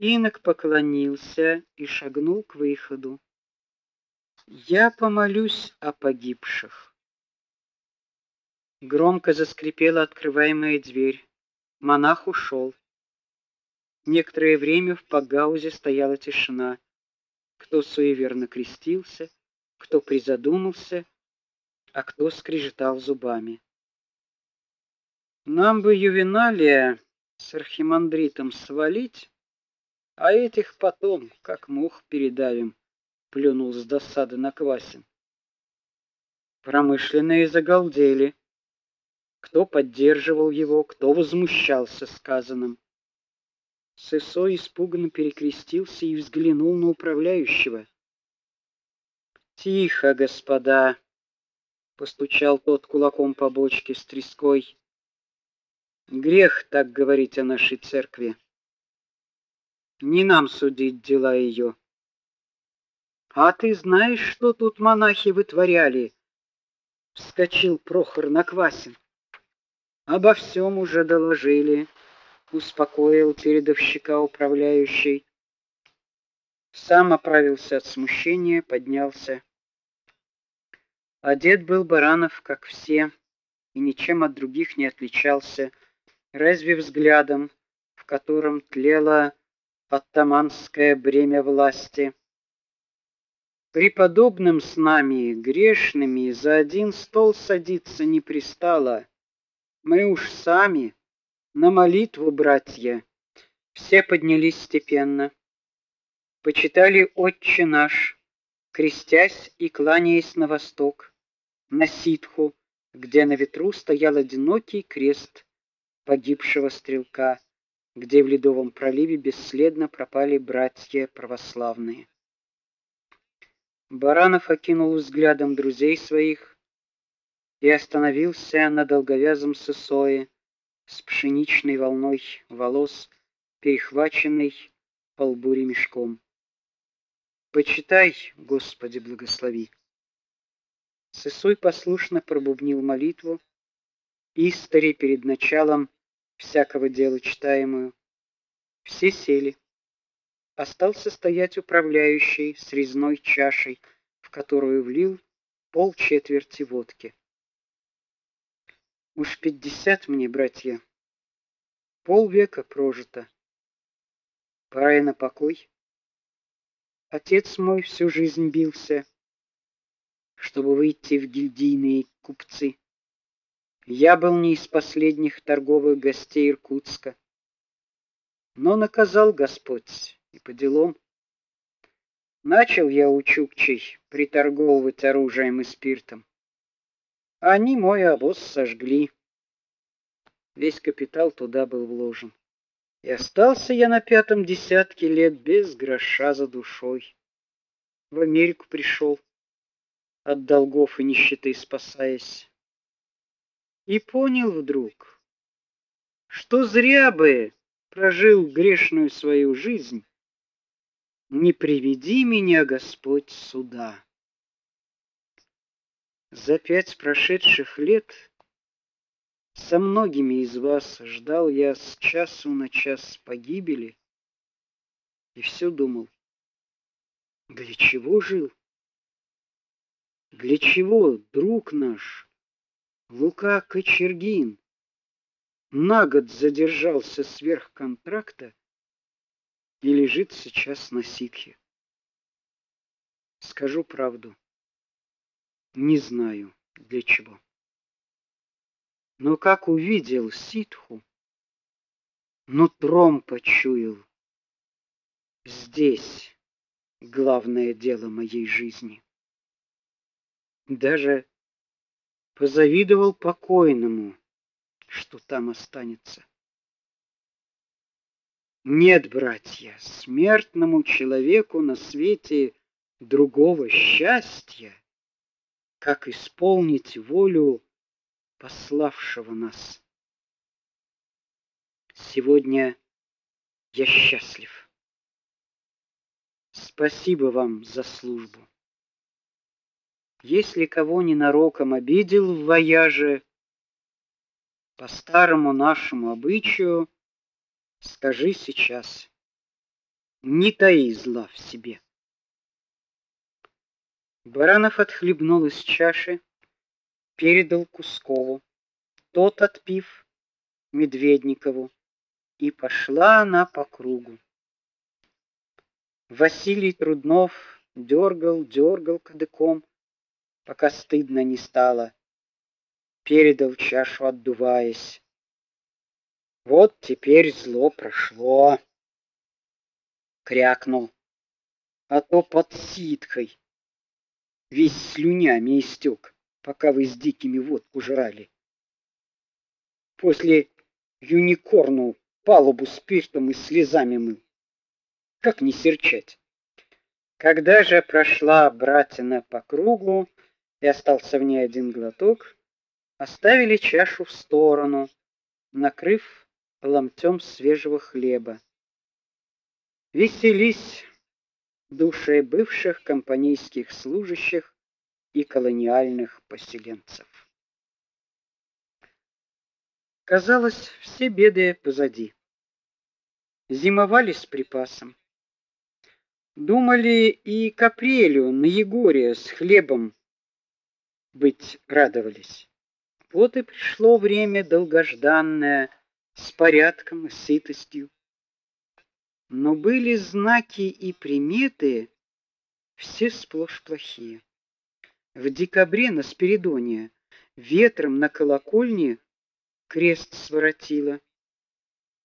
Инок поклонился и шагнул к выходу. Я помолюсь о погибших. Громко заскрипела открываемая дверь. Монах ушел. Некоторое время в погаузе стояла тишина. Кто суеверно крестился, кто призадумался, а кто скрежетал зубами. Нам бы Ювеналия с архимандритом свалить, а этих потом, как мух, передавим, плюнул с досады на Квасин. Промышленные загалдели. Кто поддерживал его, кто возмущался сказанным. Сысой испуганно перекрестился и взглянул на управляющего. Тихо, господа, постучал тот кулаком по бочке с треской. Грех так говорить о нашей церкви. Не нам судить дела ее. А ты знаешь, что тут монахи вытворяли? вскочил Прохор Наквасин. Обо всем уже доложили, успокоил передовщика управляющий. Сам оправился от смущения, поднялся. Одет был Баранов, как все, и ничем от других не отличался, разве взглядом, в котором тлело оттаманское бремя власти. Преподобным с нами, грешными, за один стол садиться не пристало. Мы уж сами на молитву, братья. Все поднялись степенно. Почитали Отче наш, крестясь и кланяясь на восток, на ситху, где на ветру стоял одинокий крест погибшего стрелка где в ледовом проливе бесследно пропали братья православные. Баранов окинул взглядом друзей своих и остановился на долговязом сысое с пшеничной волной волос, перехваченной по лбу ремешком. Почитай, Господи, благослови. Сысой послушно пробубнил молитву, истори перед началом всякого дела читаемую. Все сели. Остался стоять управляющий с резной чашей, в которую влил пол четверти водки. Уж пятьдесят мне, братья. Полвека прожито. Пора и на покой. Отец мой всю жизнь бился, чтобы выйти в гильдийные купцы. Я был не из последних торговых гостей Иркутска. Но наказал Господь, и по делам. Начал я у чукчей приторговывать оружием и спиртом. Они мой обоз сожгли. Весь капитал туда был вложен. И остался я на пятом десятке лет без гроша за душой. В Америку пришел, от долгов и нищеты спасаясь и понял вдруг, что зря бы прожил грешную свою жизнь, не приведи меня, Господь, сюда. За пять прошедших лет со многими из вас ждал я с часу на час погибели и все думал: для чего жил? Для чего, друг наш, Лука Кочергин на год задержался сверх контракта и лежит сейчас на ситхе. Скажу правду. Не знаю, для чего. Но как увидел ситху, нутром почуял. Здесь главное дело моей жизни. Даже позавидовал покойному, что там останется. Нет, братья, смертному человеку на свете другого счастья, как исполнить волю пославшего нас. Сегодня я счастлив. Спасибо вам за службу. Если кого ненароком обидел в вояже, по старому нашему обычаю, скажи сейчас. не таи зла в себе. Баранов отхлебнул из чаши, передал Кускову. Тот, отпив, Медведникову, и пошла она по кругу. Василий Труднов дергал, дергал кадыком, пока стыдно не стало. Передал чашу, отдуваясь. Вот теперь зло прошло. Крякнул. А то под ситкой весь слюнями истек, пока вы с дикими водку жрали. После юникорну палубу спиртом и слезами мыл. Как не серчать? Когда же прошла братина по кругу и остался в ней один глоток, оставили чашу в сторону, накрыв ломтем свежего хлеба. Веселись души бывших компанейских служащих и колониальных поселенцев. Казалось, все беды позади. Зимовали с припасом. Думали и к апрелю на Егоре с хлебом быть радовались. Вот и пришло время долгожданное с порядком и сытостью. Но были знаки и приметы все сплошь плохие. В декабре на Спиридоне ветром на колокольне крест своротило.